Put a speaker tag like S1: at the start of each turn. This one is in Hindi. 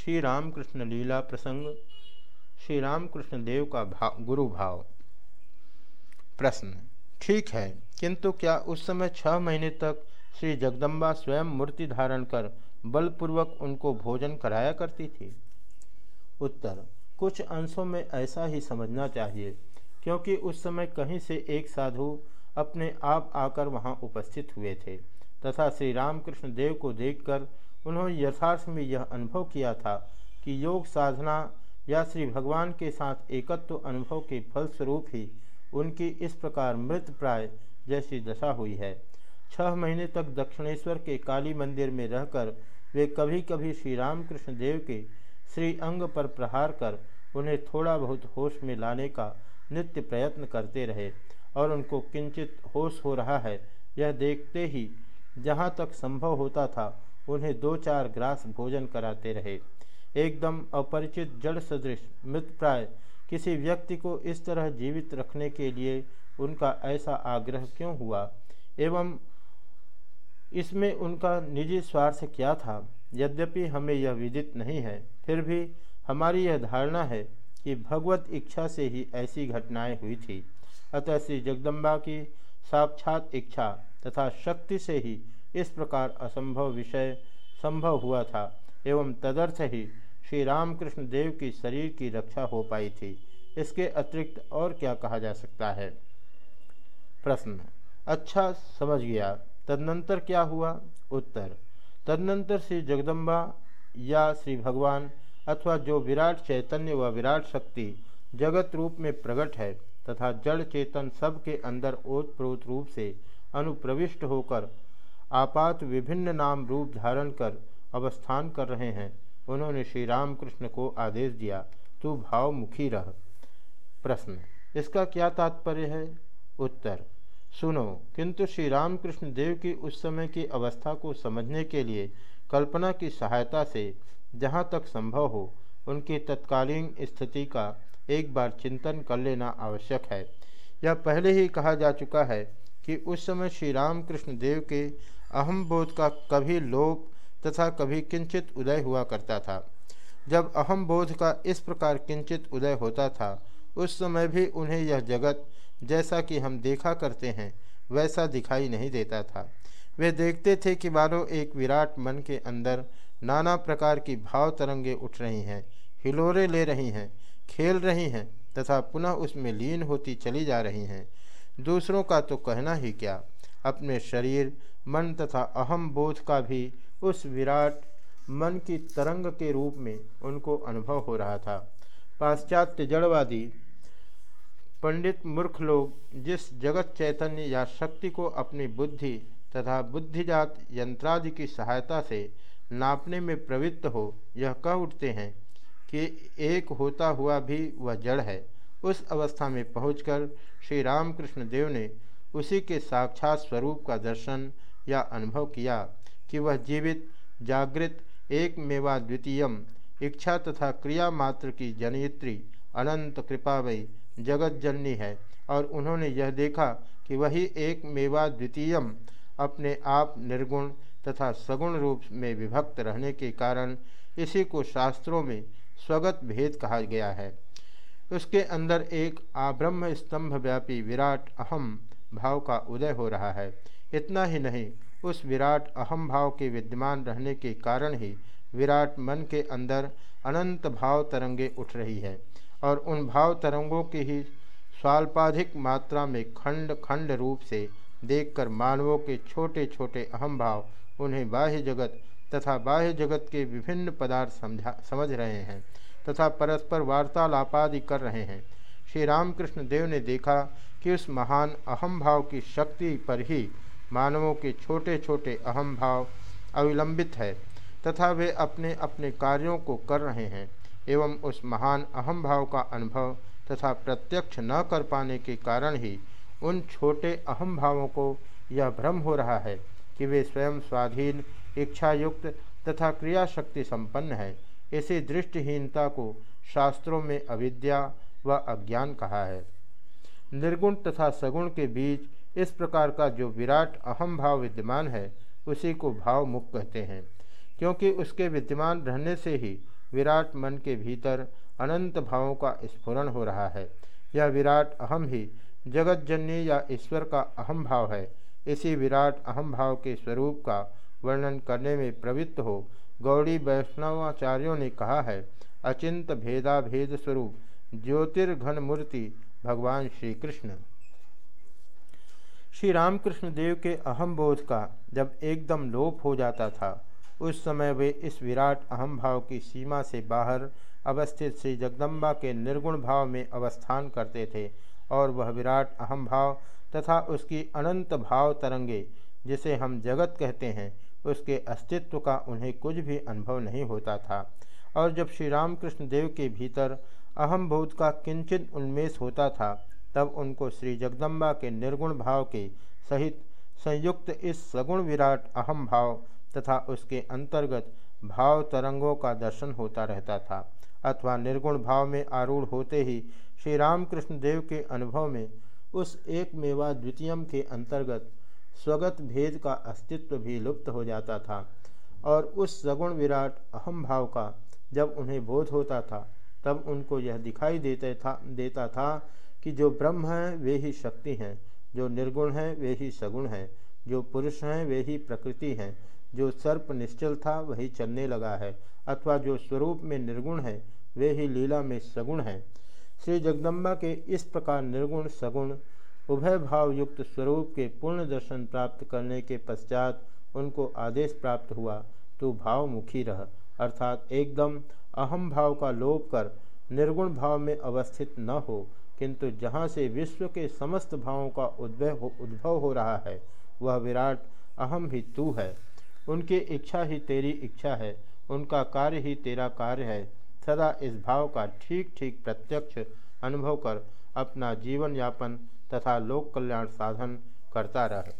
S1: श्री रामकृष्ण लीला प्रसंग श्री रामकृष्ण देव का भाव गुरु भाव। प्रश्न, ठीक है, किंतु क्या उस समय छह महीने तक श्री जगदम्बा स्वयं मूर्ति धारण कर बलपूर्वक उनको भोजन कराया करती थी? उत्तर, कुछ अंशों में ऐसा ही समझना चाहिए, क्योंकि उस समय कहीं से एक साधु अपने आप आकर वहाँ उपस्थित हुए थे, तथा श्री रामकृष्ण देव को देखकर उन्होंने यथार्थ में यह अनुभव किया था कि योग साधना या श्री भगवान के साथ एकत्व अनुभव के फलस्वरूप ही उनकी इस प्रकार मृत प्राय जैसी दशा हुई है। छह महीने तक दक्षिणेश्वर के काली मंदिर में रहकर वे कभी कभी श्री रामकृष्ण देव के श्री अंग पर प्रहार कर उन्हें थोड़ा बहुत होश में लाने का नित्य प्रयत्न करते रहे और उनको किंचित होश हो रहा है। यह देखते ही जहाँ तक संभव होता था उन्हें दो चार ग्रास भोजन कराते रहे। एकदम अपरिचित जड़ सदृश मृतप्राय किसी व्यक्ति को इस तरह जीवित रखने के लिए उनका ऐसा आग्रह क्यों हुआ? एवं इसमें उनका निजी स्वार्थ क्या था? यद्यपि हमें यह विदित नहीं है, फिर भी हमारी यह धारणा है कि भगवत इच्छा से ही ऐसी घटनाएँ हुई थी। अतः श्री जगदम्बा की साक्षात इच्छा तथा शक्ति से ही इस प्रकार असंभव विषय संभव हुआ था, एवं तदर्थ ही श्री रामकृष्ण देव की शरीर की रक्षा हो पाई थी। इसके अतिरिक्त और क्या कहा जा सकता है? प्रश्न अच्छा समझ गया। तदनंतर क्या हुआ? उत्तर, तदनंतर श्री जगदम्बा या श्री भगवान अथवा जो विराट चैतन्य व विराट शक्ति जगत रूप में प्रकट है तथा जड़ चेतन सब के अंदर ओतप्रोत रूप से अनुप्रविष्ट होकर आपात विभिन्न नाम रूप धारण कर अवस्थान कर रहे हैं। उन्होंने श्री रामकृष्ण को आदेश दिया, तू भावमुखी रह। प्रश्न। इसका क्या तात्पर्य है? उत्तर। सुनो, किंतु श्री रामकृष्ण देव की उस समय की अवस्था को समझने के लिए कल्पना की सहायता से जहाँ तक संभव हो, उनकी तत्कालीन स्थिति का एक बार चिंतन कर लेना आवश्यक है। यह पहले ही कहा जा चुका है कि उस समय श्री रामकृष्ण देव के अहम बोध का कभी लोप तथा कभी किंचित उदय हुआ करता था। जब अहम बोध का इस प्रकार किंचित उदय होता था, उस समय भी उन्हें यह जगत जैसा कि हम देखा करते हैं, वैसा दिखाई नहीं देता था। वे देखते थे कि मानो एक विराट मन के अंदर नाना प्रकार की भाव तरंगे उठ रही हैं, हिलोरे ले रही हैं, खेल रही हैं तथा पुनः उसमें लीन होती चली जा रही हैं। दूसरों का तो कहना ही क्या? अपने शरीर, मन तथा अहम बोध का भी उस विराट मन की तरंग के रूप में उनको अनुभव हो रहा था। पाश्चात्य जड़वादी पंडित मूर्ख लोग जिस जगत चैतन्य या शक्ति को अपनी बुद्धि तथा बुद्धिजात यंत्रादि की सहायता से नापने में प्रवृत्त हो, यह कह उठते हैं कि एक होता हुआ भी वह जड़ है। उस अवस्था में पहुंचकर श्री रामकृष्ण देव ने उसी के साक्षात स्वरूप का दर्शन या अनुभव किया कि वह जीवित, जागृत एक मेवा द्वितीयम, इच्छा तथा क्रिया मात्र की जनयित्री, अनंत कृपावयी जगत जननी है। और उन्होंने यह देखा कि वही एक मेवा द्वितीयम अपने आप निर्गुण तथा सगुण रूप में विभक्त रहने के कारण इसी को शास्त्रों में स्वगत भेद कहा गया है। उसके अंदर एक आब्रह्म स्तंभ व्यापी विराट अहम भाव का उदय हो रहा है। इतना ही नहीं, उस विराट अहम भाव के विद्यमान रहने के कारण ही विराट मन के अंदर अनंत भाव तरंगे उठ रही है और उन भाव तरंगों की ही स्वाल्पाधिक मात्रा में खंड खंड रूप से देखकर मानवों के छोटे छोटे अहम भाव उन्हें बाह्य जगत तथा बाह्य जगत के विभिन्न पदार्थ समझा, समझ रहे हैं तथा परस्पर वार्तालापादि कर रहे हैं। श्री रामकृष्ण देव ने देखा कि उस महान अहम भाव की शक्ति पर ही मानवों के छोटे छोटे अहम भाव अविलंबित है, तथा वे अपने अपने कार्यों को कर रहे हैं, एवं उस महान अहम भाव का अनुभव तथा प्रत्यक्ष न कर पाने के कारण ही उन छोटे अहम भावों को यह भ्रम हो रहा है कि वे स्वयं स्वाधीन, इच्छायुक्त तथा क्रिया शक्ति संपन्न है। इसी दृष्टिहीनता को शास्त्रों में अविद्या व अज्ञान कहा है। निर्गुण तथा सगुण के बीच इस प्रकार का जो विराट अहम भाव विद्यमान है, उसी को भाव मुक्त कहते हैं। क्योंकि उसके विद्यमान रहने से ही विराट मन के भीतर अनंत भावों का स्फुरन हो रहा है। यह विराट अहम ही जगत जन्य या ईश्वर का अहम भाव है। इसी विराट अहम भाव के स्वरूप का वर्णन करने में प्रवृत्त हो, गौड़ी वैष्णवाचार्यों ने कहा है, अचिंत भेदा भेद स्वरूप, ज्योतिर्घन मूर्ति भगवान श्री कृष्ण श्री रामकृष्ण देव के अहम बोध का जब एकदम लोप हो जाता था, उस समय वे इस विराट अहम भाव की सीमा से बाहर अवस्थित श्री जगदम्बा के निर्गुण भाव में अवस्थान करते थे और वह विराट अहम भाव तथा उसकी अनंत भाव तरंगे, जिसे हम जगत कहते हैं, उसके अस्तित्व का उन्हें कुछ भी अनुभव नहीं होता था। और जब श्री रामकृष्ण देव के भीतर अहम बोध का किंचित उन्मेष होता था, तब उनको श्री जगदम्बा के निर्गुण भाव के सहित संयुक्त इस सगुण विराट अहम भाव तथा उसके अंतर्गत भाव तरंगों का दर्शन होता रहता था, अथवा निर्गुण भाव में आरूढ़ होते ही श्री रामकृष्ण देव के अनुभव में उस एक मेवा द्वितीयम के अंतर्गत स्वगत भेद का अस्तित्व भी लुप्त हो जाता था और उस सगुण विराट अहम भाव का जब उन्हें बोध होता था तब उनको यह दिखाई देते था, देता था कि जो ब्रह्म हैं, वे ही शक्ति हैं। जो निर्गुण हैं, वे ही सगुण हैं। जो पुरुष हैं, वे ही प्रकृति हैं। जो सर्प निश्चल था, वही चलने लगा है। अथवा जो स्वरूप में निर्गुण है, वे ही लीला में सगुण हैं। श्री जगदम्बा के इस प्रकार निर्गुण, सगुण, उभय भाव युक्त स्वरूप के पूर्ण दर्शन प्राप्त करने के पश्चात उनको आदेश प्राप्त हुआ तो भावमुखी रह। अर्थात एकदम अहम भाव का लोप कर निर्गुण भाव में अवस्थित न हो, किंतु जहाँ से विश्व के समस्त भावों का उद्भव हो उद्भव हो रहा है, वह विराट अहम भी तू है। उनकी इच्छा ही तेरी इच्छा है, उनका कार्य ही तेरा कार्य है। सदा इस भाव का ठीक ठीक प्रत्यक्ष अनुभव कर अपना जीवन यापन तथा लोक कल्याण साधन करता रहे।